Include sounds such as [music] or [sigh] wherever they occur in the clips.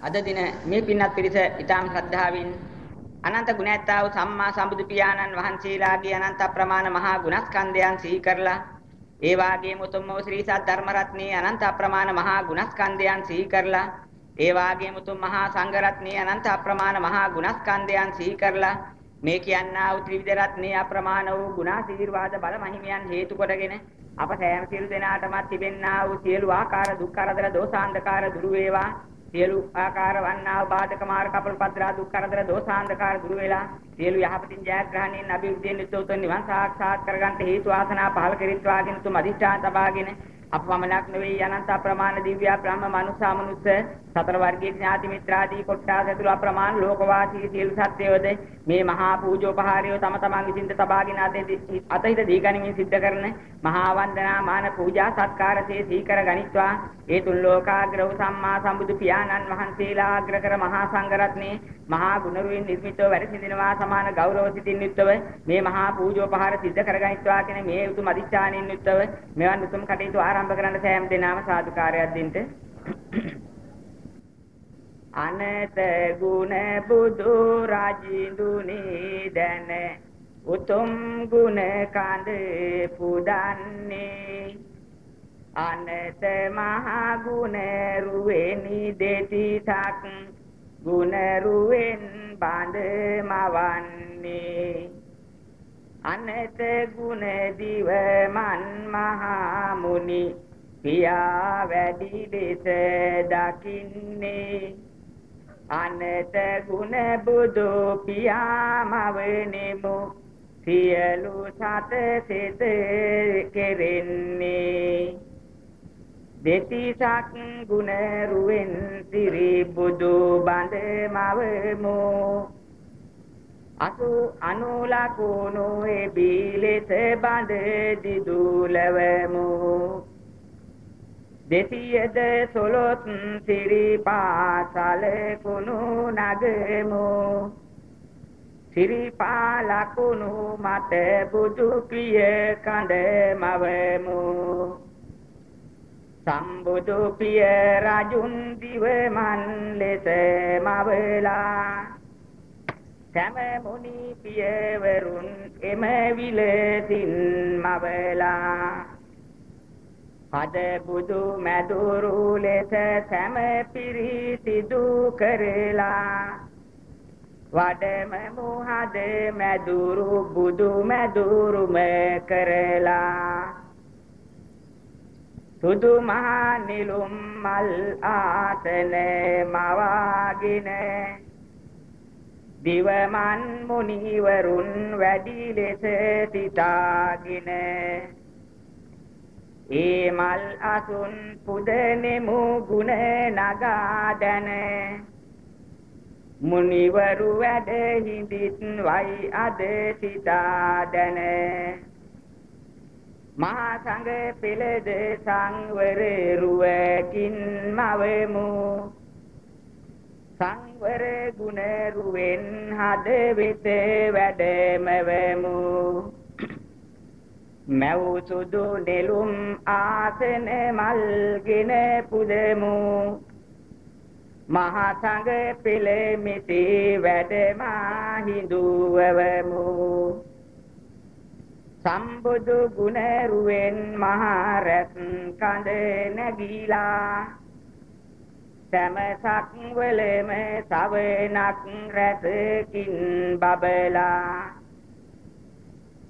අද දින මේ පින්වත් පිරිස ඊටාම් ශ්‍රද්ධාවෙන් අනන්ත ගුණයත්තා වූ සම්මා සම්බුදු පියාණන් වහන්සේලාගේ අනන්ත ප්‍රමාණ මහා ගුණස්කන්ධයන් සිහි කරලා ඒ වාගේම උතුම් වූ ශ්‍රී සත් ධර්ම රත්නයේ අනන්ත ප්‍රමාණ මහා ගුණස්කන්ධයන් සිහි කරලා ඒ වාගේම උතුම් මහා සංඝ රත්නයේ අනන්ත ප්‍රමාණ මහා ගුණස්කන්ධයන් සිහි කරලා මේ කියන්නා වූ ත්‍රිවිධ රත්නයේ අප්‍රමාණ වූ ගුණාශීර්වාද බල මහිමයන් හේතු කොටගෙන අප සෑම සියලු දෙනාටම තිබෙන්නා වූ සියලු ආකාර දුක් කරදර දෝසාන්ධකාර දුරු වේවා. සියලු ආකාර වන්නා බාධක මාර කපල පද්‍රා දුක් කරදර දෝසාන්ධකාර දුරු වෙලා සියලු යහපතින් ජයග්‍රහණයෙන් අභිවෘද්ධියෙන් නිත්‍ය නිවන් සාක්ෂාත් කරගන්න හේතු ආසනා පහල කෙරිත්වාගෙන තුම අධිෂ්ඨාන තබාගෙන අප පමණක් නෙවෙයි අනන්ත අප්‍රමාණ දිව්‍ය බ්‍රහ්ම මනුෂ්‍ය මනුස්ස සතර වර්ගයේ ඥාති මිත්‍රාදී කොට්ටාස ඇතුළු අප්‍රමාණ ලෝකවාසී සියලු සත්‍යයෝද මේ මහා පූජෝපහාරය තම තමන්ගේ සින්ද තබාගෙන අතහිත දීගණමින් සිද්ධ කරන මහා වන්දනා මාන පූජා සත්කාරසේ සීකර ගනිත්වා ඒ තුන් ලෝකාග්‍ර වූ සම්මා සම්බුදු පියාණන් වහන්සේලා අග්‍ර කර මහා සංඝරත්නේ මහා ගුණරුවෙන් නිර්මිතව වැඩ සිටිනවා සමාන ගෞරව සිතින් යුක්තව මේ මහා පූජෝපහාර සිද්ධ කරගනිත්වා කියන මේ උතුම් අදිෂ්ඨානින් යුක්තව මෙවන් උතුම් කටයුතු ආරම්භ ආරම්භ කරන්න සෑම දිනම සාදුකාරයක් දෙන්න. අනත ගුණ බුදු රජිඳුනි දැන උතුම් ගුණ කඳ පුදන්නේ. අනත මහා ගුණ රුවෙනි දෙතිසක් ගුණ රුවෙන් බඳ මවන්නේ. අනත ගුණ දිව මන් මහා මුනි පියා වැඩි ලෙස දකින්නේ. අනත ගුණ බුදු පියා මවනෙමු සියලු සත සිත කෙරෙන්නේ. දෙතිසක් ගුණ රුවෙන් සිරි බුදු බඳ මවමු. අසු අනුලකුණු එබිලෙස බඳ දිදුලවමු. දෙසියද සොලොත් සිරිපාසල කුණු නගමු. සිරිපාලකුණු මත බුදු පිය කඳ මවමු. සම්බුදු පිය රජුන් දිව මන් ලෙස මවලා. සෑම මුනි පියවරුන් එම විලසින් මවලා. පද බුදු මැදුරු ලෙස සෑම පිරිසිදු කරලා වඩම මුහද මැදුරු බුදු මැදුරුම කරලා සුදු මහා නිලුම් මල් ආසන මවාගෙන දිවමන් මුනිවරුන් වැඩි ලෙස සිතාගෙන ඒ මල් අසුන් පුදනෙමු ගුණ නගා දැන මුනිවරු වැඩ හිඳිත් වයි අද සිතා දැන මහා සංඝ පෙළද සංවර රුවකින් මවමු. සංවර ගුණ රුවෙන් හද වෙත වැඩමවමු. මැව් සුදු නෙළුම් ආසන මල්ගෙන පුදමු. මහා සංඝ පෙළෙමිති වැඩමා හිඳුවවමු. සම්බුදු ගුණ රුවෙන් මහා රැත් කඳ නැගීලා. සමසක් වලම සවනක් රැසකින් බබලා.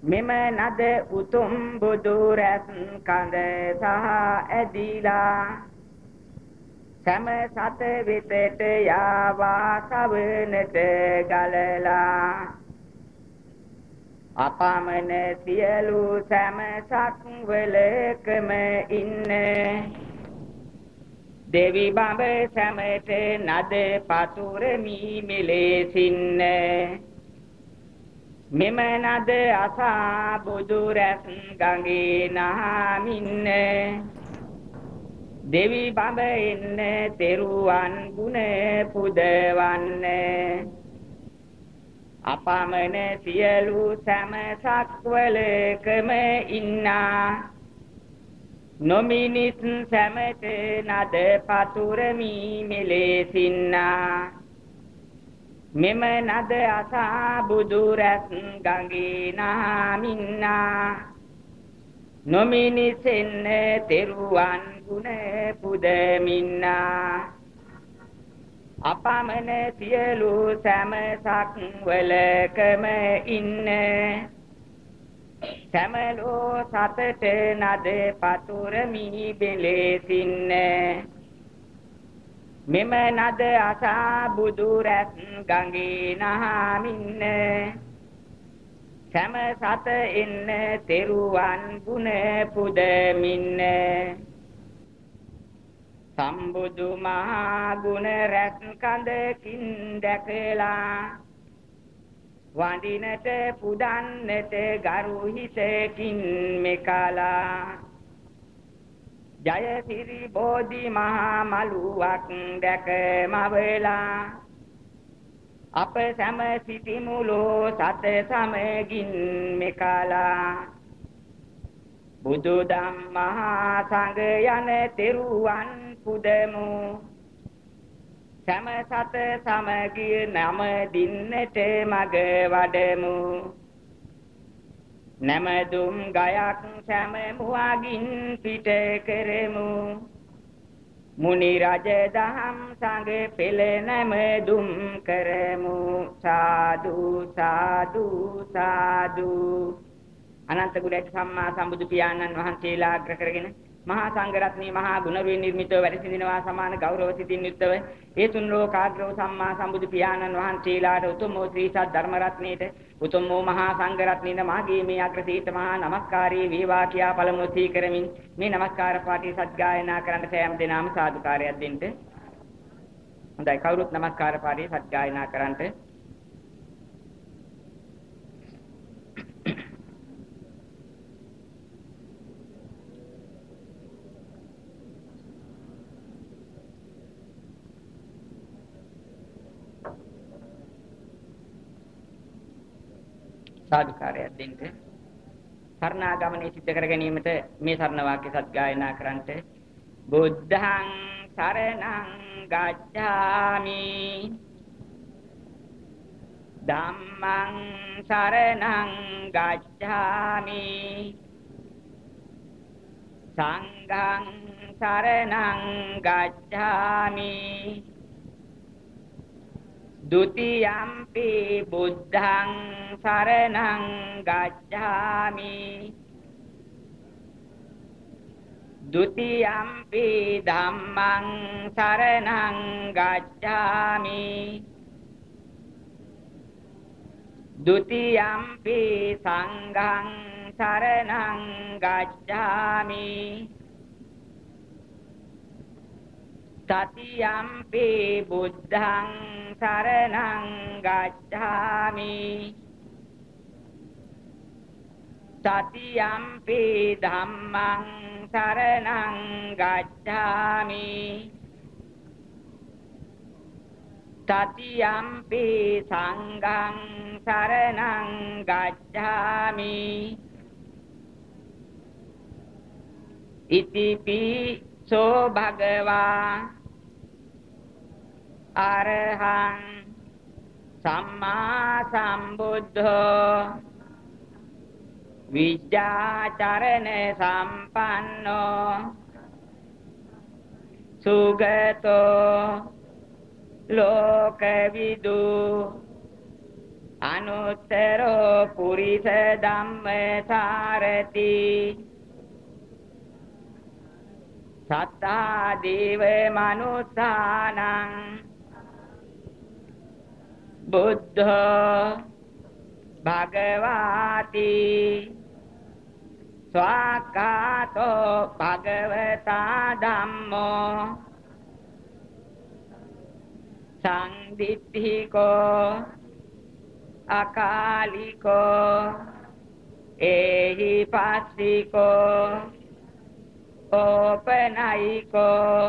මෙම නද උතුම් බුදු රැස් කඳ සහ ඇදිලා සම සත විතට යාවා සවනට ගලලා අපමණ සියලු සමසක් වලකම ඉන්නේ දෙවි බඹ සැමට නද පතුරමි මෙලෙසින්න මෙම නද අසා බුදු රැස් ගඟේ නහමින්න. දෙවි බඹ එන්න තෙරුවන් ගුණ පුදවන්න. අපමණ සියලු සැම සක්වලකම ඉන්නා. නොමිනිස් සැමට නද පතුරමි මෙලෙසින්නා. මෙම නද අසා බුදු රැස් ගඟේ නාමින්නා. නොමිනිසෙන්න තෙරුවන් ගුණ පුදමින්නා. අපමණ සියලු සැමසක් වලකම ඉන්න. සැමලෝ සතට නද පතුරමි බෙලෙසින්න මෙම නද අසා බුදු රැස් ගඟේ නහමින්න සෑම සත එන්න තෙරුවන් ගුණ පුදමින්න. සම්බුදු මහා ගුණ රැස් කඳකින් දැකලා වඳිනට පුදන්නට ගරු හිතකින් මෙකලා. ජයසිරි බෝධි මහා මලුවක් දැක මවලා. අප සැම සිටිමුලෝ සත සමගින් මෙකලා. බුදු ධම්මහා සංඝ යන තෙරුවන් පුදමු. සැම සත සමගිය නම දින්නට මග වඩමු. නැමදුම් ගයක් සෑම මුවගින් පිට කරමු. මුනි රජ දහම් සංග පෙළ නැමදුම් කරමු. සාදු සාදු සාදු. අනන්ත ගුණයට සම්මා සම්බුදු පියාණන් වහන්සේලා අග්‍ර කරගෙන මහා සංඝරත්නයේ මහා ගුණරුවෙන් නිර්මිතව වැඩ සිටිනවා සමාන ගෞරව සිතින් යුක්තව ඒ තුන් ලෝකාග්‍රව සම්මා සම්බුදු පියාණන් වහන්සේලාට උතුම් වූ ශ්‍රී සත් ධර්ම රත්නයේට උතුම් වූ මහා සංඝරත්නයේ මාගේ මේ අග්‍රසීත මහා නමස්කාරී වේවා කියා පළමුව සී කරමින් මේ නමස්කාර පාඨය සත්ගායනා කරන්න සෑම දිනම සාදුකාරයක් දෙන්න. හොඳයි කවුරුත් නමස්කාර පාඨය සත්ගායනා කරන්නට සාදුකාරයක් දෙන්න. සරණාගමනේ සිද්ධ කර ගැනීමට මේ සරණ වාක්‍ය සත්ගායනා කරන්ට බුද්ධං සරණං ගච්ඡාමි. ධම්මං සරණං ගච්ඡාමි. සංඝං සරණං ගච්ඡාමි. ဒုတိယံပိဗုဒ္ဓံသရဏံဂัจฉามิဒုတိယံပိဓမ္မံသရဏံဂัจฉามิဒုတိယံပိသံဃံသရဏံဂัจฉามิ තතියම්පි බුද්ධං සරණං ගච්ඡාමි. තතියම්පි ධම්මං සරණං ගච්ඡාමි. තතියම්පි සංඝං සරණං ගච්ඡාමි. ඉතිපි සෝ භගවා අරහං සම්මා සම්බුද්ධෝ විද්‍යාචරණ සම්පන්නෝ සුගතෝ ලෝකවිදු අනුත්තරෝ පුරිස ධම්මසාරති සත්තා දේව මනුස්සානං බුද්ධ භගවාති ස්වාකාතෝ භගවතා ධම්මෝ සංදිත්තිකෝ අකාලිකෝ ඒහි පස්සිකෝ ඕපනයිකෝ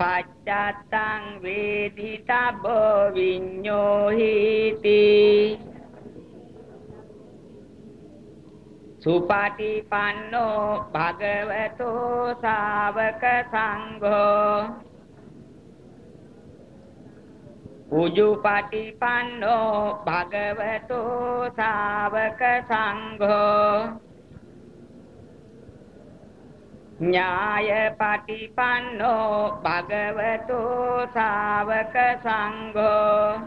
පච්චත්තං වේදිතබ්බෝ විඤ්ඤෝ හීති සුපටිපන්නෝ භගවතෝ ශාවක සංඝෝ. උජුපටිපන්නෝ භගවතෝ ශාවක සංඝෝ. ඥාය පටිපන්නෝ භගවතෝ ශාවක සංඝෝ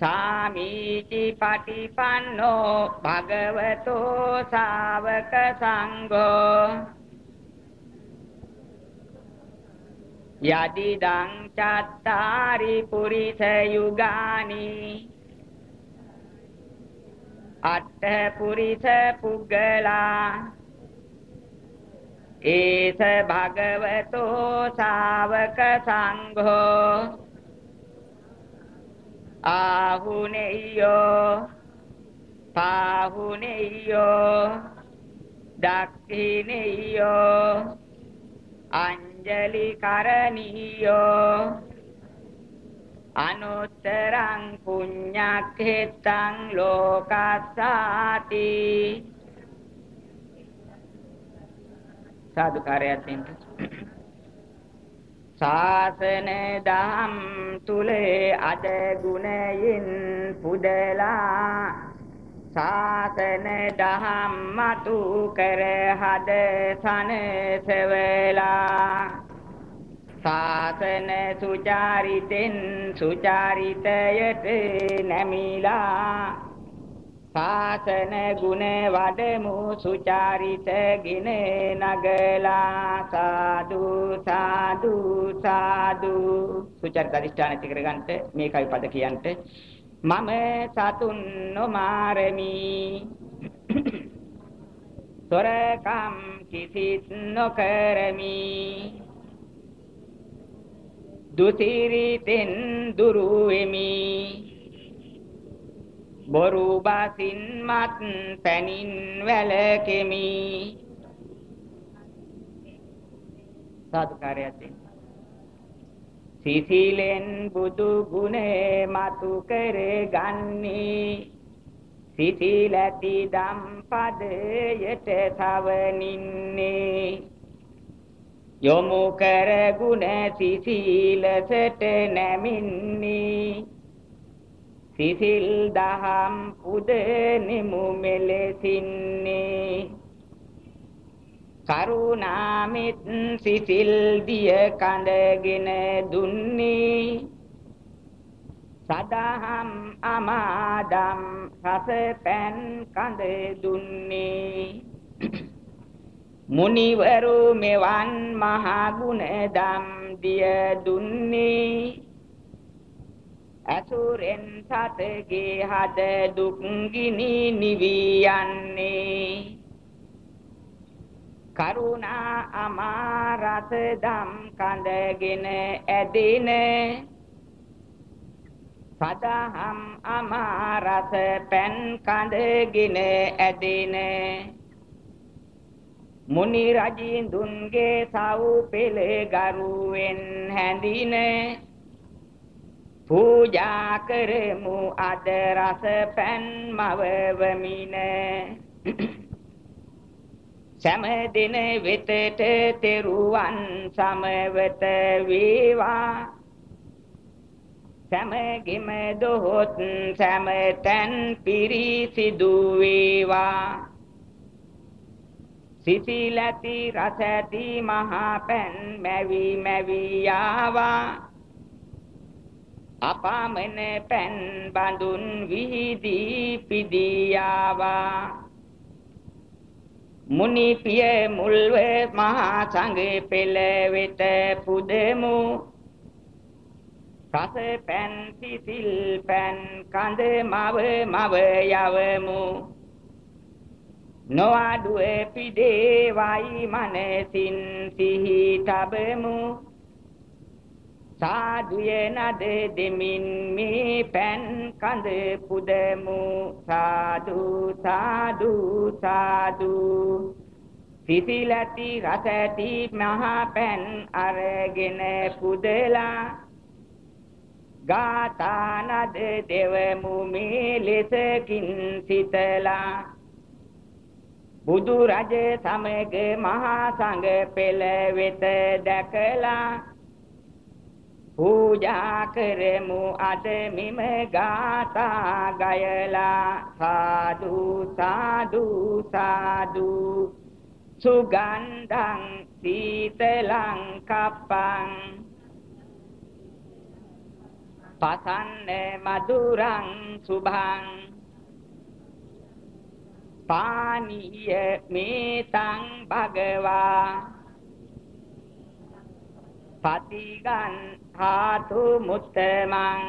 සාමීචි පටිපන්නෝ භගවතෝ ශාවක සංඝෝ යදිදං චත්තාරි පුරිස යුගානි අට්ඨ පුරිස පුග්ගලා ඒස භගවතෝ ශාවක සංඝෝ. ආහුනේයෝ පාහුනේයෝ දක්ඛිනේයෝ අංජලි කරණීයෝ. අනුත්තරං පුඤ්ඤක්ඛෙත්තං ලෝකස්සාති. සාදුකාරයක් දෙන්න. ශාසන දහම් තුලේ අද ගුණයෙන් පුදලා ශාසන දහම් මතු කර හද සනසවලා ශාසන සුචාරිතෙන් සුචාරිතයට නැමිලා ශාසන ගුණ වඩමු සුචාරිත ගින නගලා සාදු සාදු සාදු. සුචාරිත අධිෂ්ඨාන ඇති කරගන්නට මේකයි පද කියන්ට. මම සතුන් නොමාරමි. [coughs] සොරකම් කිසිත් නොකරමි. දුසිරිතෙන් දුරු වෙමි බොරු බසින් මත් පැනින් වැළකෙමි. සාදුකාරයක් දෙන්න සිසිලෙන් බුදු ගුණේ මතු කර ගන්නේ සිසිලැති දම් පදයට තවනින්නේ යොමු කර ගුණ සිසිලසට නැමින්නේ. සිසිල් දහම් උදෙනිමු මෙලෙසින්නේ. කරුණාමිත් සිසිල් දිය කඳගෙන දුන්නේ. සදහම් අමාදම් රස පෑන් කඳ දුන්නේ. මුනිවරු මෙවන් මහා ගුණ දම් දිය දුන්නේ. අසුරෙන් සතගේ හද දුක් ගිනි නිවි යන්නේ කරුණා අමාරත දම් කඳගෙන ඇදින. සදහම් අමාරස පෙන් කඳගෙන ඇදින. මුනි රජින්දුන්ගේ සව් පෙළ ගරුවෙන් හැඳිනේ. පූජා කරමු අද රස පෑන් මවවමින සෑම දින වෙතට තෙරුවන් සමවත වේවා. සෑමගෙම දොහොත් සෑම තැන් පිරිසිදු වේවා. සිසිලති රසති මහා පෑන් මැවි මැවි යාවා අපාමන පෙන් බඳුන් විහිදී පිදියාවා මුනි පිය මුල්ව මහා සංඝ පෙළ වෙත පුදමු. රස පෙන් සිසිල් පෙන් කඳ මව මව යවමු. නොඅඩුවේ පිදේ වයි මනසින් සිහි තබමු. සාදුයේ නද දෙමින් මේ පෑන් කඳ පුදමු. සාදු සාදු සාදු. සිසිලති රසති මහා පෑන් අරගෙන පුදලා ගාතානද දෙවමු මේ ලෙසකින් සිතලා. බුදු රජ සමග මහා සංඝ පෙළ වෙත දැකලා පූජා කරමු අද මෙම ගාථා ගයලා. සාදු සාදු සාදු. සුගන්ධං සීතලං කප්පං. පසන්න මధుරං සුභං. පානීය මේතං භගවා. පතිගන් හාතු මුත්තමං.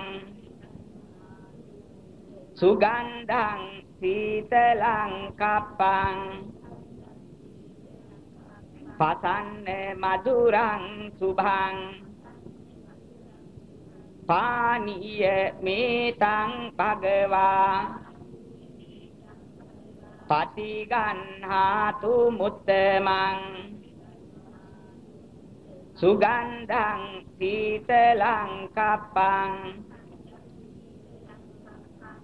සුගන්ධං සීතලං කප්පං. පසන්න මధుරං සුභං. පානීය මේතං භගවා. පටිගන්හාතු මුත්තමං සුගන්ධං සීතලං කප්පං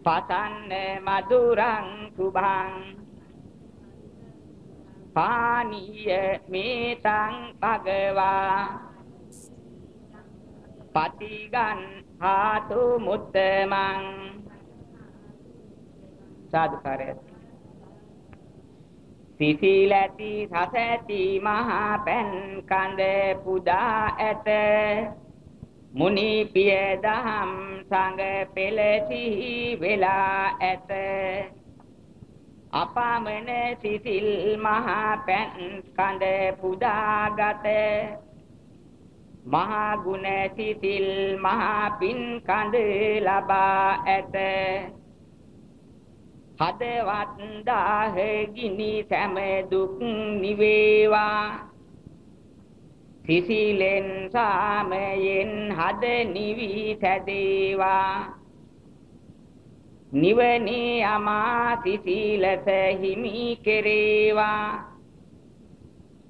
පතන්න මధుරං සුභං පානීය මේතං භගවා පටිගන්හාතු මුත්තමං සාදුකාරයත් සිසිල් ඇති රස ඇති මහා පැන් කඳ පුදා ඇත. මුනි පිය දහම් සංග පෙළ සිහි වෙලා ඇත. අපමණ සිසිල් මහා පැන් කඳ පුදාගත මහා ගුණ සිසිල් මහා පින් කඳ ලබා ඇත. හදවත් දාහ ගිනි සැම දුක් නිවේවා. සිසිලෙන් සාමයෙන් හද නිවි සැදේවා නිවනේ අමා සිසිලස හිමි කෙරේවා.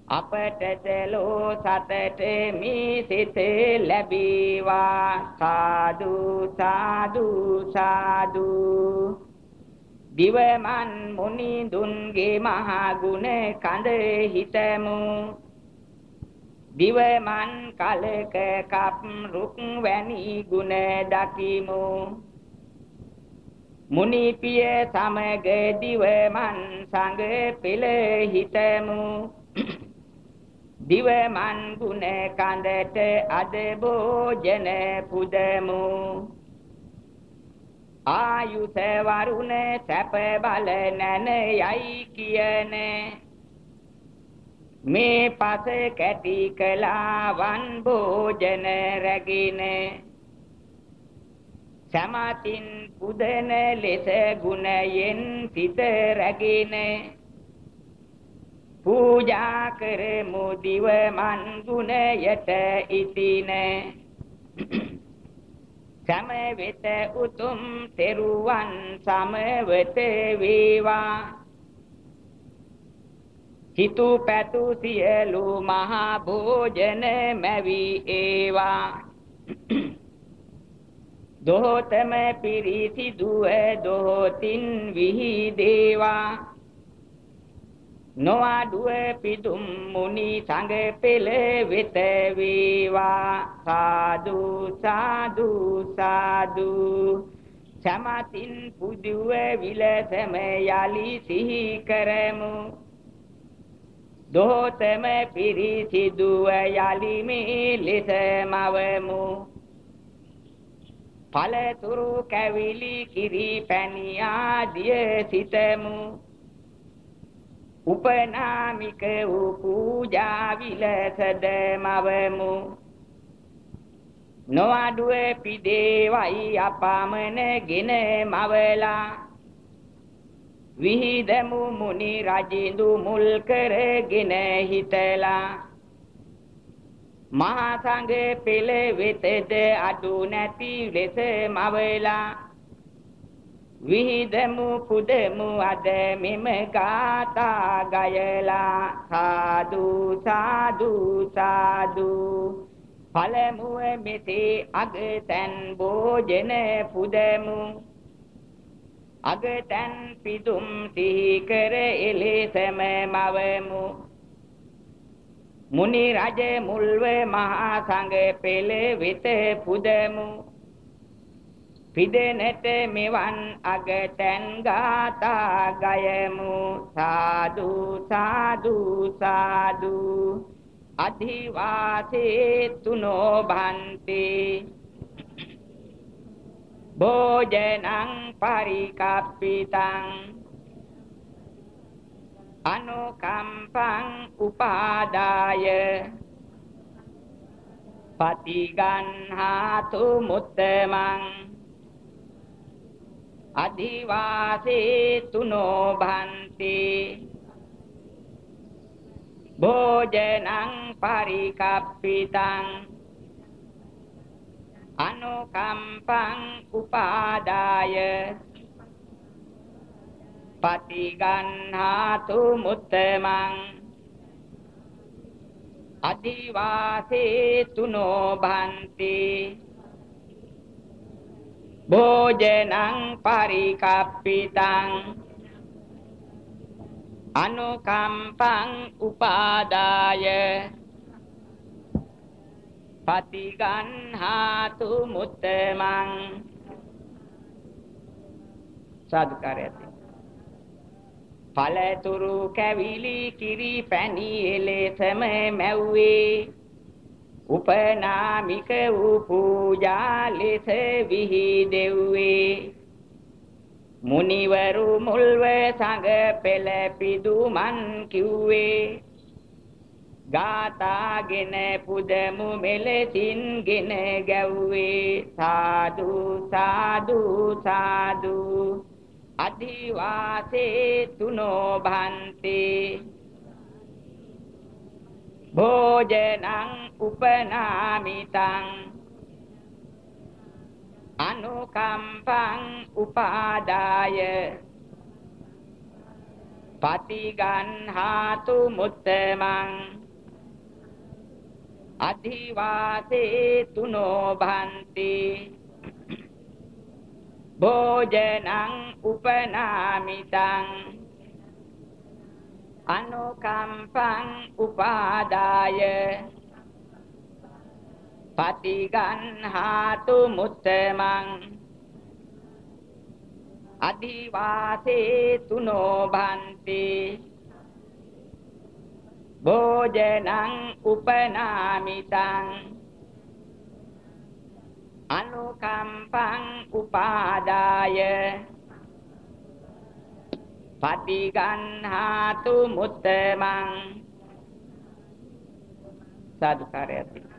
අපට දලෝ සතට මේ සිත ලැබේවා. සාදු සාදු සාදු. දිවමන් මුනිඳුන්ගේ මහා ගුණ කඳ හිතමු. දිවමන් කලක කප් රුක් වැනි ගුණ දකිමු. මුනි පිය සමග දිවමන් සංග පෙළ හිතමු. දිවමන් ගුණ කඳට අද භෝජන පුදමු. ආයුත වරුණ සැප බල නැන යයි කියන. මේ පස කැටි කලාවන් භෝජන රැගෙන. සමතින් පුදන ලෙස ගුණයෙන් සිත රැගෙන. පූජා කරමු දිව මන් ගුණයට ඉතිනේ. සම වෙත උතුම් තෙරුවන් සමවත වේවා. හිතු පැතු සියලු මහා භෝජන මැවි ඒවා. දොහොතම පිරිසි දුව දොහොතින් විහි දේවා නොඅඩුව පිදුම් මුනි සංග පෙළ වෙත වේවා. සාදු සාදු සාදු. සමතින් පුදුව විලසම යලි සිහි කරමු. දෝතම පිරිසිදුව යලි මේ ලෙස මවමු. ඵලතුරු කැවිලි කිරි පැණි ආදිය සිතමු. උපනාමික වූ පූජා විලසද මවමු. නොඅඩුවේ පිදේවයි අපමණගෙන මවලා. විහිදමු මුනි රජින්දු මුල් කරගෙන හිතලා. මහා සංඝ පෙළ වෙතද අඩු නැති ලෙස මවලා. විහිදමු පුදමු අද මෙම ගාථා ගයලා. සාදු සාදු සාදු. පළමුව මෙසේ අගතැන් භෝජන පුදමු. අගතැන් පිදුම් සිහි කර එලෙසම මවමු. මුනි රජ මුල්ව මහා සංඝ පෙළ වෙත පුදමු. පිදෙනට මෙවන් අගතැන් ගාතා ගයමු. සාදු සාදු සාදු. අධිවාසේ තුනෝ භන්ති භෝජනං පරිකප්පිතං. අනුකම්පං උපාදාය. පටිගන්හාතු මුත්තමං. අධිවාසේ තුනෝ භන්ති භෝජනං පරිකප්පිතං අනුකම්පං උපාදාය. පටිගන්හාතු මුත්තමං අදිවාසේ තුනෝ භන්ති භෝජනං පරිකප්පිතං අනුකම්පං උපාදාය පටිගන්හාතු මුත්තමං සාදුකාරයති පළතුරු කැවිලි කිරි පැණි එලෙසම මැව්වේ උපනාමික වූ පූජා ලෙස විහිදෙව්වේ මුනිවරු මුල්ව සංග පෙළ පිදුමන් කිව්වේ. ගාතාගෙන පුදමු මෙලෙසින්ගෙන ගැව්වේ. සාදු සාදු සාදු. අදිවාසේ තුනෝ භන්තේ. භෝජනං උපනාමිතං අනුකම්පං උපාදාය පටිගන්හාතු මුත්තමං අධිවාසේ තුනෝ භන්ති භෝජනං උපනාමිතං අනුකම්පං උපාදාය පටිගන්හාතු මුත්තමං අදිවාසේ තුනෝ භන්ති භෝජනං උපනාමිතං අනුකම්පං උපාදාය පටිගන්හාතු මුත්තමං සාදුකාරයති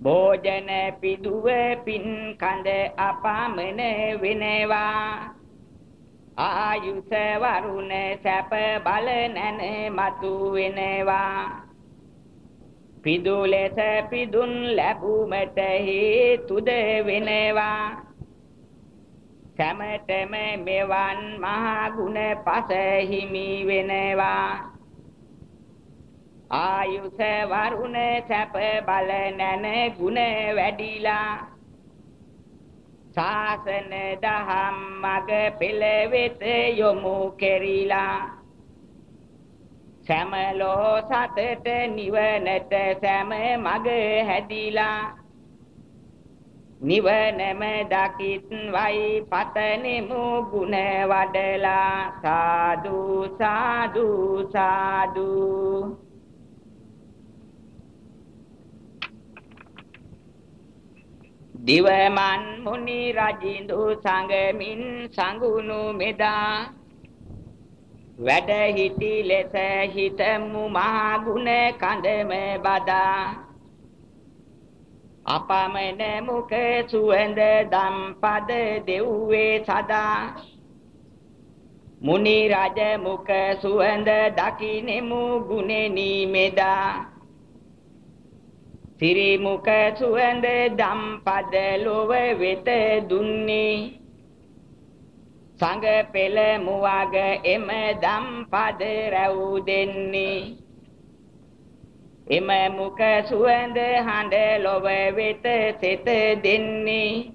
භෝජන පිදුව පින් කඳ අපමණ වෙනවා. ආයුෂ වරුණ සැප බල නැන මතු වෙනවා. පිදු ලෙස පිදුන් ලැබුමට හේතුද වෙනවා. සැමටම මෙවන් මහා ගුණ පස හිමි වෙනවා. ආයුෂ වරුණ සැප බල නැන ගුණ වැඩිලා. ශාසන දහම් මග පෙළවෙත යොමු කෙරිලා. සැමලෝ සතට නිවනට සැම මග හැදිලා. නිවනම දකිත් වයි පතනෙමු ගුණ වඩලා. සාදු සාදු සාදු. දිවමන් මුනි රජින්දු සංගමින් සංගුණු මෙදා. වැඩ හිටි ලෙස හිතමු මහා ගුණ කඳම බදා. අපමණ මුක සුවඳ දම් පද දෙව්වේ සදා. මුනි රජ මුක සුවඳ දකිනෙමු ගුණෙනි මෙදා. සිරිමුක සුවඳ දම්පද ලොව වෙත දුන්නේ. සංග පෙළ මුවග එම දම්පද රැව් දෙන්නේ. එම මුඛ සුවඳ හඬ ලොව වෙත සිත දෙන්නේ.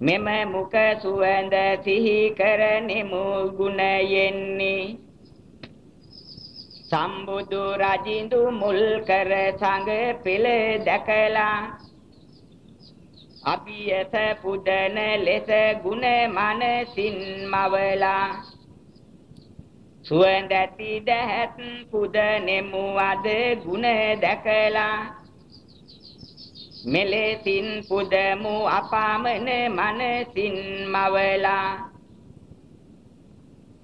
මෙම මුඛ සුවඳ සිහි කරනෙමු ගුණයෙන්නේ සම්බුදු රජින්දු මුල් කර සංග පෙළ දැකලා අභියස පුදන ලෙස ගුණ මනසින් මවලා සුවඳැති දැහත් පුදනෙමු අද ගුණ දැකලා මෙලෙසින් පුදමු අපාමන මනසින් මවලා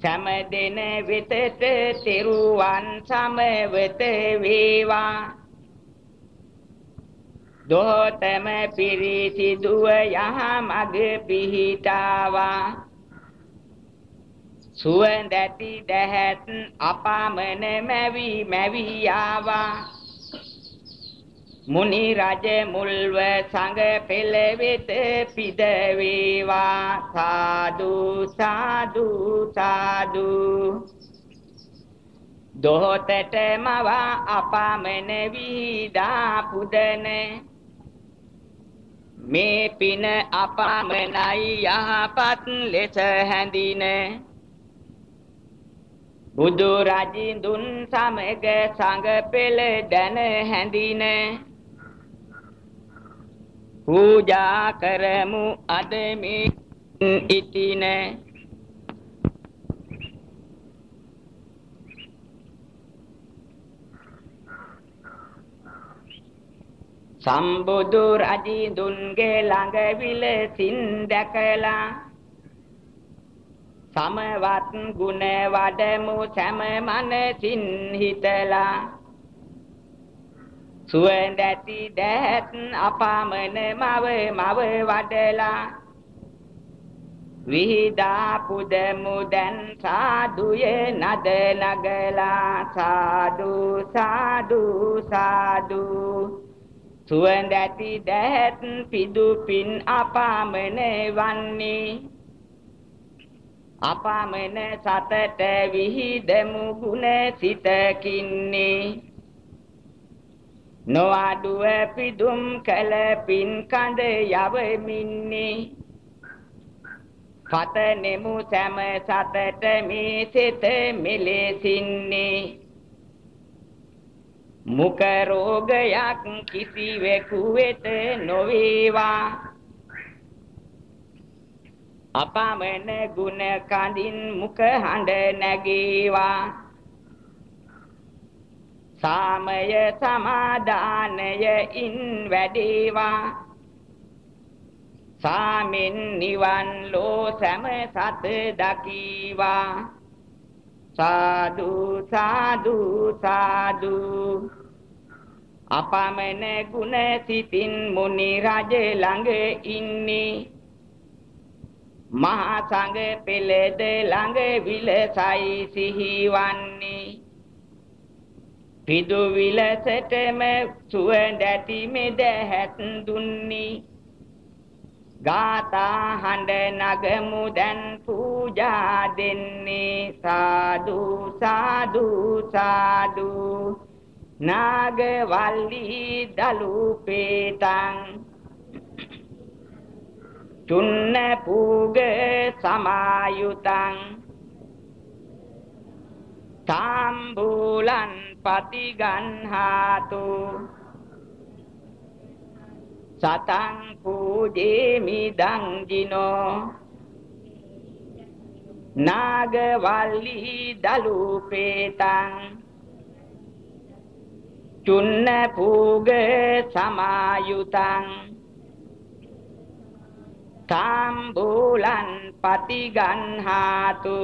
සමදෙන වෙතට තෙරුවන් සමවත වේවා. දෝතම පිරිසිදුව යහ මග පිහිටාවා. සුවඳැති දැහැත් අපාමන මැවි මැවි ආවා මුනි රජ මුල්ව සංග පෙළ වෙත පිද වේවා සාදු සාදු සාදු. දොහොතට මවා අපාමන වීදා පුදන. මේ පින අපාමනයි යහපත් ලෙස හැඳින. බුදු රජින්දුන් සමග සංග පෙළ දැන හැඳින. පූජා කරමු අද මේ ඉතින සම්බුදු රජින්දුන්ගේ ළඟ විලසින් දැකලා සමවත් ගුණ වඩමු සෑම මනසින් හිතලා සුවඳැති දැත් අපාමන මව මව වඩලා. විහිදා පුදමු දැන් සාදුය නද නගලා. සාදු සාදු සාදු. සුවඳැති දැත් පිදු පින් අපාමන වන්නේ. අපාමන සතට විහිදමු ගුණ සිතකින්නේ. නොඅඩුව පිදුම් කල පින් කඳ යවමින්නේ. පතනෙමු සෑම සතට මේ සිත මෙලෙසින්නේ. මුක රෝගයක් කිසිවෙකු වෙත නොවේවා. අපාමන ගුණ කඳින් මුඛ හඬ නැගීවා. සාමය සමාදානය ඉන් වැඩේවා. සාමින් නිවන් ලෝ සෑම සත දකීවා. සාදු සාදු සාදු. අපාමන ගුණ සිතින් මුනි රජ ළඟ ඉන්නේ. මහා සංඝ පෙළද ළඟ විලසයි සිහිවන්නේ. පිදු විලසටම සුවඳැති මෙදහැත් දුන්නි. ගාථා හඬ නගමු දැන් පූජා දෙන්නේ. සාදු සාදු සාදු. නාගවල්ලි දලු පේතං. චුන්න පූග සමායුතං. තාම්බූලන් පතිගන්හාතු සතං පූජේමි දංජිනෝ නාගවල්ලි දලුපේතං. චුන්න පූග සමායුතං. තාම්බූලන් පතිගන්හාතු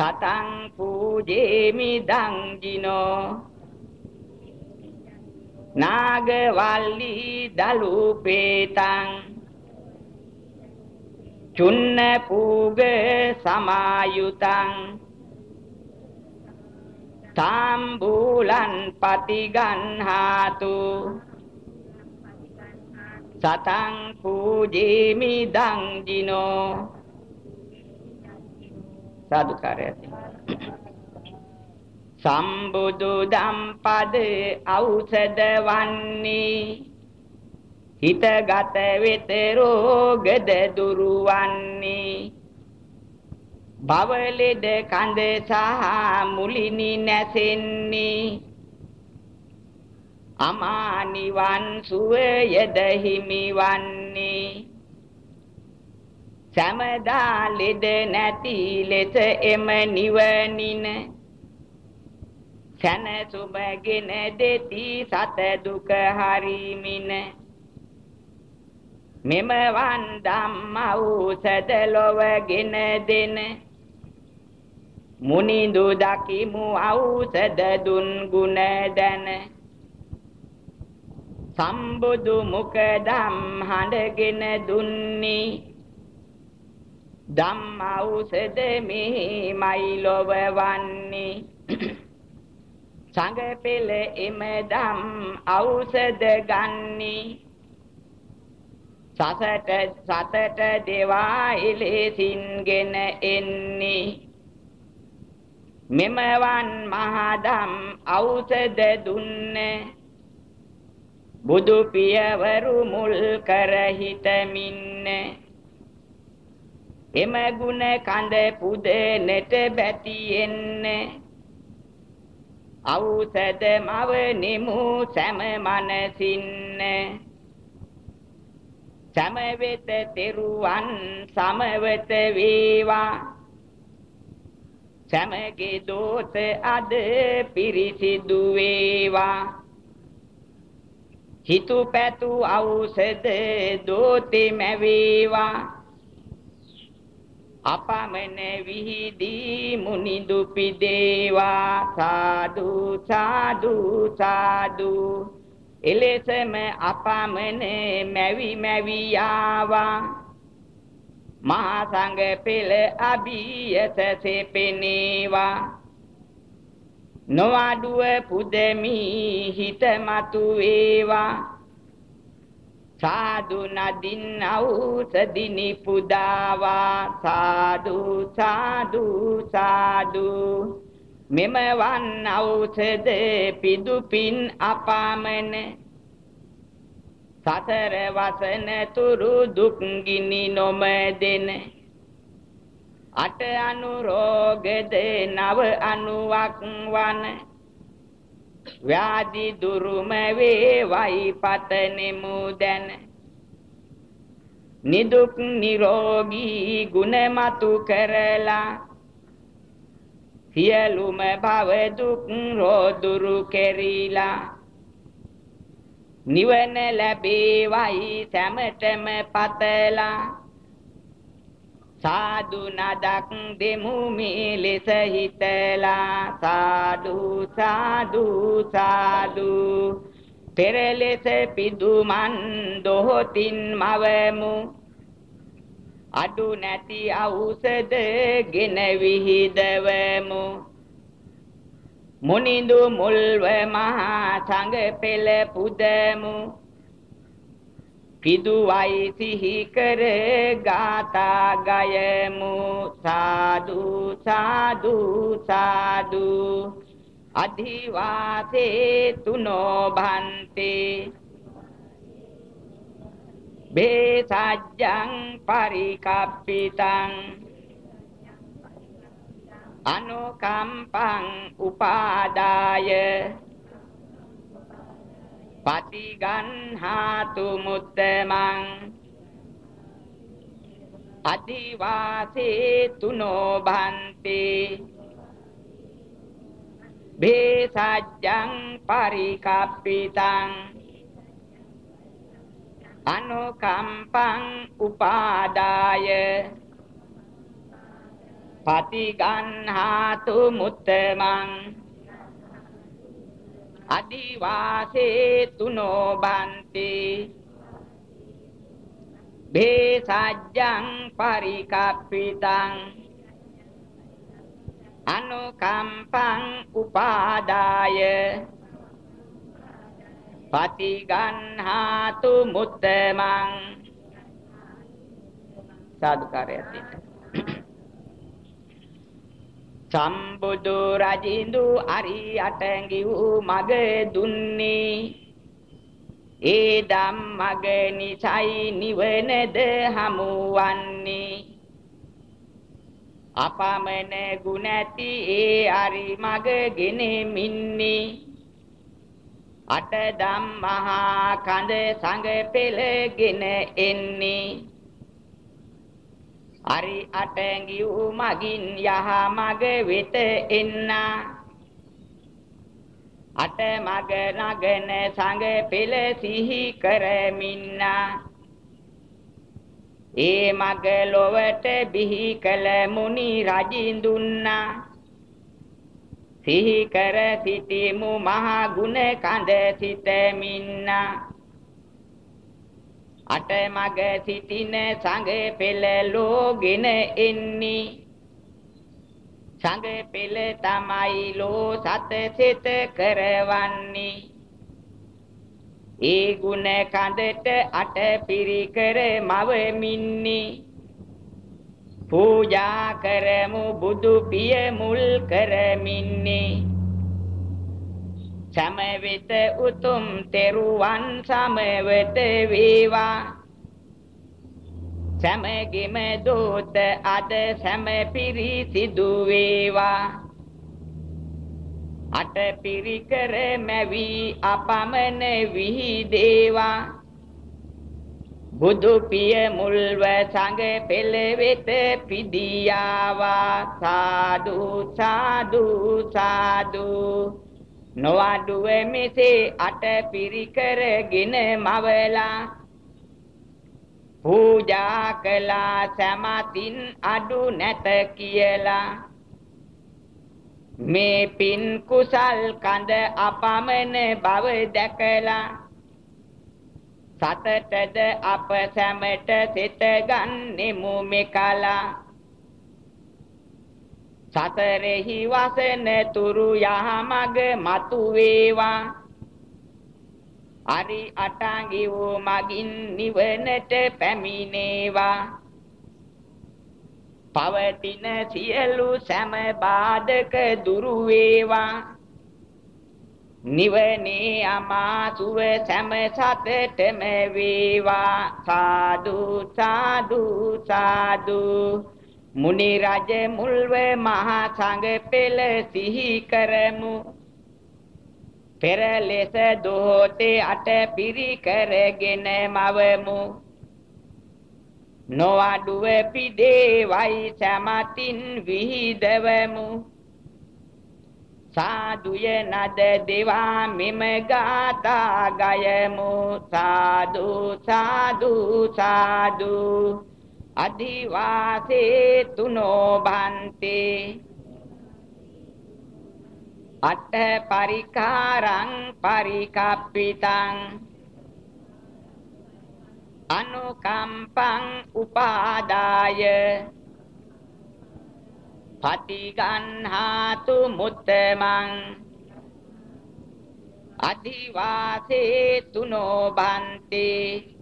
සතං පූජේමි දංජිනෝ නාගවල්ලි දලුපේතං චුන්න පූග සමායුතං. තාම්බූලන් පතිගන්හාතු සතං පූජේමි දංජිනෝ සාදුකාරය සම්බුදු දම්පද ඖෂධ වන්නේ හිතගත වෙත රෝගද දුරු වන්නේ බවලෙද කඳ සහ මුලිනි නැසෙන්නේ අමා නිවන් සුවයද හිමිවන්නේ සමදා ලෙඩ නැති ලෙස එම නිවනින සනසුබගෙන දෙති සත දුක හරිමින. මෙම වන් ධම්ම ඖෂධ ලොවගෙන දෙන. මුනිඳු දකිමු ඖෂධ දුන් ගුණ දැන. සම්බුදු මුක ධම් හඬගෙන දුන්නි ධම්ම ඖෂධ මෙහිමයි ලොව වන්නේ [coughs] සංඝ පෙළ එම ධම් ඖෂධ ගන්නි සසට සතට දේවා ඉලෙසින්ගෙන එන්නේ. මෙමවන් මහදම් ඖෂධ දුන්නේ. බුදු පියවරු මුල් කර හිතමින්න. එම ගුණ කඳ පුදනට බැතියෙන්න ඖෂධ මව නිමු සෑම මනසින්න. සම වෙත තෙරුවන් සමවත වේවා. සමගේ දෝත අද පිරිසිදු වේවා. හිතු පැතු ඖෂධ දෝති මැවේවා. අපමණ විහිදී මුනිදු පිදේවා සාදු සාදු සාදු. එලෙසම අපමණ මැවි මැවි යාවා. මහා සංඝ පෙළ අභියස සෙපෙනේවා. නොඅඩුව පුදමි හිත මතු වේවා සාදු නදින් ඖෂධිනි පුදාවා සාදු සාදු සාදු. මෙම වන් ඖෂධ පිදුපින් අපාමන. සතර වසන තුරු දුක් ගිනි නොමදෙන. අට අනුරෝගද නව අනුවක් වන. ව්‍යාධි දුරුම වේවයි පතනෙමු දැන නිදුක් නිරෝගී ගුණ මතු කරලා සියලුම භව දුක් රෝදුරු කෙරිලා නිවන ලැබේවයි සැමටම පතලා සාදු නදක් දෙමු මේ ලෙස හිතලා. සාදු සාදු සාදු. පෙර ලෙස පිදුමන් දොහොතින් මවමු. අඩු නැති ඖෂධ ගෙන විහිදවමු. මුනිඳු මුල්ව මහා සංඝ පෙළ පුදමු. පිදුවයි සිහි කර ගාථා ගයමු. සාදු සාදු සාදු. අධිවාසේ තුනෝ භන්තේ. බේසජ්ජං පරිකප්පිතං. අනුකම්පං උපාදාය. පටිගන්හාතු මුත්තමං අදිවාසේ තුනෝ භන්තේ බේසජ්ජං පරිකප්පිතං අනුකම්පං උපාදාය පටිගන්හාතු මුත්තමං අදිවාසේ තුනෝ බන්ති බේසජ්ජං පරිකප්පිතං. අනුකම්පං උපාදාය. පටිගන්හාතු මුත්තමං. සාදුකාරයක් දෙන්න සම්බුදු රජින්දු අරියට ගිව් මග දුන්නේ. ඒ ධම්මග නිසයි නිවනද හමුවන්නේ. අපමණ ගුණැති ඒ අරි මග ගෙනෙමින්නේ අට ධම් මහා කඳ සංග පෙළගෙන එන්නේ. අරි අටැඟි වූ මගින් යහ මග වෙත එන්නා. අට මග නගන සංග පෙළ සිහි කරමින්නා. ඒ මග ලොවට බිහි කළ මුනි රජින්දුන්නා සිහි කර සිටිමු මහා ගුණ කඳ සිතමින්නා. අට මග සිටින සංඝ පෙළ ලෝගෙන එන්නේ. සංඝ පෙළ තමයි ලෝ සත සිත කරවන්නේ. ඒ ගුණ කඳට අට පිරිකර මවමින්නේ. පූජා කරමු බුදු පිය මුල් කරමින්නේ. සමවෙත උතුම් තෙරුවන් සමවත වේවා. සමගෙම දෝත අද සම පිරිසිදු වේවා. අට පිරිකර මැවි අපමණ විහිදේවා බුදු පිය මුල්ව සංග පෙළ වෙත පිදියාවා. සාදු සාදු සාදු. නොඅඩුව මෙසේ අට පිරිකරගෙන මවලා. පූජා කළා සමතින් අඩු නැත කියලා. මේ පින් කුසල් කඳ අපමණ බව දැකලා. සතටද අප සැමට සිත ගන්නෙමු මෙකලා. සතරෙහි වසන තුරු යහමග මතු වේවා. අරි අටාංගි වූ මගින් නිවනට පැමිණේවා. පවතින සියලු සෑම බාධක දුරු වේවා. නිවනේ අමාසුව සෑම සතටම වේවා. සාදු සාදු සාදු. මුනි රජ මුල්ව මහා සංඝ පෙළ සිහි කරමු පෙර ලෙස දෝතේ අට පිරි කරගෙන මවමු නොඅඩුව පිදේ වයි සමතින් විහිදවමු සාදුය නද දේවා මෙම ගාථා ගයමු සාදු සාදු සාදු අදිවාසේ තුනෝ බන්තේ අට පරිකාරං පරිකප්පිතං. අනුකම්පං උපාදාය. පටිගන්හාතු මුත්තමං. අදිවාසේ තුනෝ බන්තේ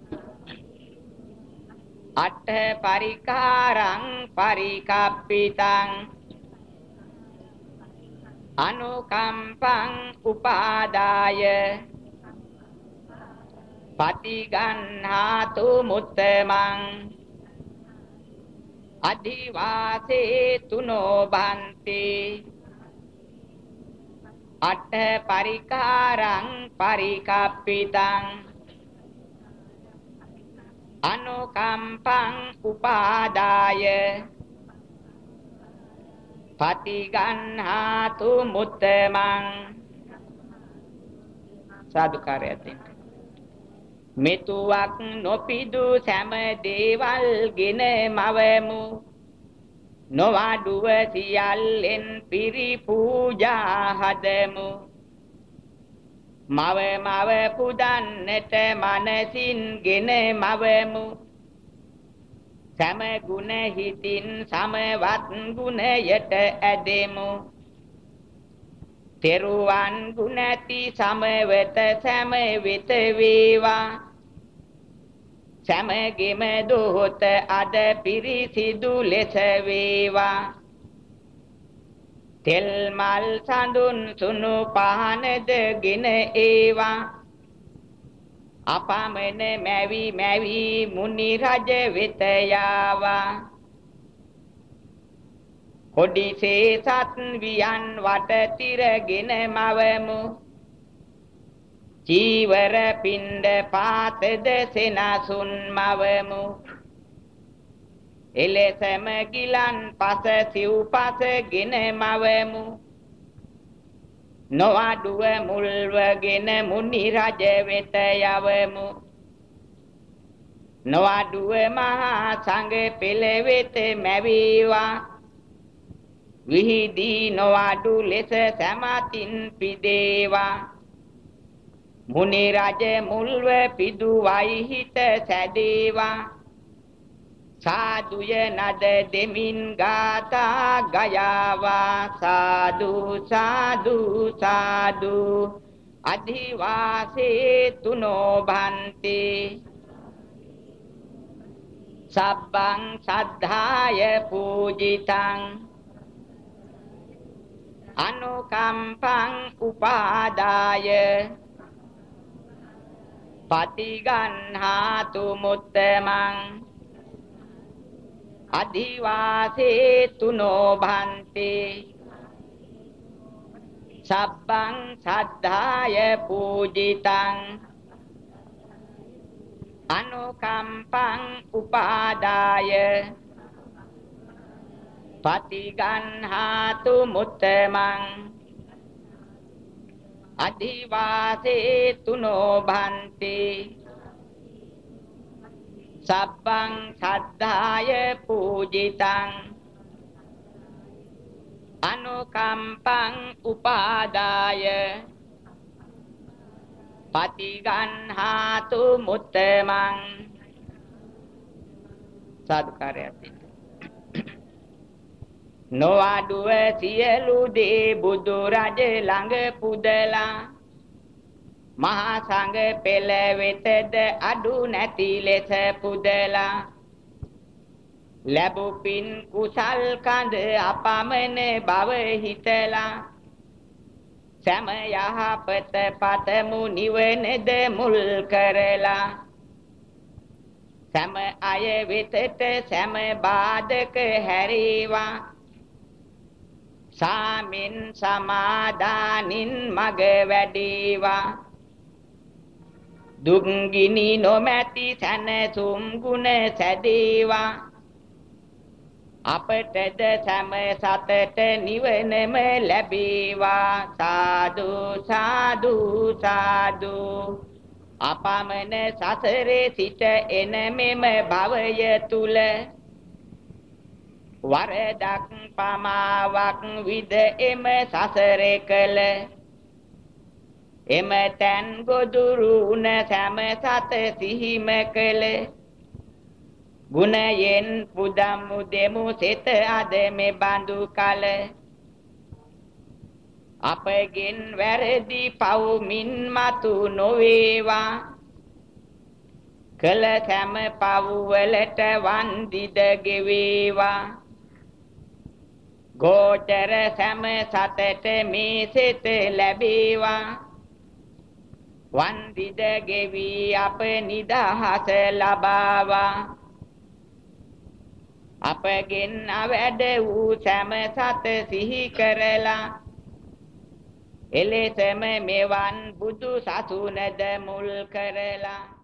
අට පරිකාරං පරිකප්පිතං අනුකම්පං උපාදාය පටිගන්හාතු මුත්තමං අධිවාසේ තුනෝ බන්ති අට පරිකාරං පරිකප්පිතං අනුකම්පං උපාදාය. පටිගන්හාතු මුත්තමං. සාදුකාරයක් දෙන්න මෙතුවක් නොපිදු සෑම දේවල් ගෙන මවමු. නොවඩුව සියල්ලෙන් පිරි පූජා හදමු. මව මව පුදන්නට මනසින්ගෙන මවමු. සම ගුණ හිතින් සමවත් ගුණයට ඇදෙමු. තෙරුවන් ගුණති සමවත සම වෙත වේවා. සමගෙම දොහොත අද පිරිසිදු ලෙස වේවා. තෙල් මල් සඳුන් සුණු පහනද ගෙන ඒවා. අපමණ මැවි මැවි මුනි රජ වෙත යාවා. කොඩිසේ සත් වියන් වට තිරගෙන මවමු. චීවර පින්ඩ පාතද සෙනසුන් මවමු. එලෙසම ගිලන් පස සිව්පසගෙන මවමු. නොවඩුව මුල්වගෙන මුනි රජ වෙත යවමු. නොවඩුව මහා සංඝ පෙළ වෙත මැවීවා. විහිදී නොවඩු ලෙස සමතින් පිදේවා. මුනි රජ මුල්ව පිදුවයි හිත සැදේවා. සාදුය නද දෙමින් ගාථා ගයාවා. සාදු සාදු සාදු. අධිවාසේ තුනෝ භන්ති. සබ්බං සද්ධාය පූජිතං. අනුකම්පං උපාදාය. පටිගන්හාතු මුත්තමං. අධිවාසේ තුනෝ භන්තේ සබ්බං සද්ධාය පූජිතං. අනුකම්පං උපාදාය. පටිගන්හාතු මුත්තමං. අධිවාසේ තුනෝ භන්තේ සබ්බං සද්ධාය පූජිතං අනුකම්පං උපාදාය පටිගන්හාතු මුත්තමං සාදුකාරයත් නොඅඩුව සියලු දේ බුදු රජ ළඟ පුදලා මහා සංඝ පෙළ වෙතද අඩු නැති ලෙස පුදලා ලැබුපින් කුසල් කඳ අපමණ බව හිතලා සෑම යහපත පතමු නිවනද මුල් කරලා සෑම අය වෙතට සෑම බාධක හැරීවා සාමින් සමාදානින් මග වැඩේවා දුක්ගිනි නොමැති සැනසුම් ගුණ සැදේවා. අපටද සෑම සතට නිවනම ලැබේවා. සාදු සාදු සාදු. අපමණ සසරේ සිට එන මෙම භවය තුල වරදක් පමාවක් විද එම සසරේ කළ එම තැන් ගොදුරු උන සෑම සත සිහිම කළ. ගුණයෙන් පුදමු දෙමු සිත අද මේ බඳු කල. අපගෙන් වැරදි පව් මින් මතු නොවේවා. කළ සෑම පව් වලට වන්දිද ගෙවේවා. ගෝචර සෑම සතට මේ සිත ලැබේවා. වන්දිද ගෙවි අප නිදහස ලබාවා. අපගෙන් අවැඩ වූ සෑම සත සිහි කරලා. එලෙසම මෙවන් බුදු සසුනද මුල් කරලා.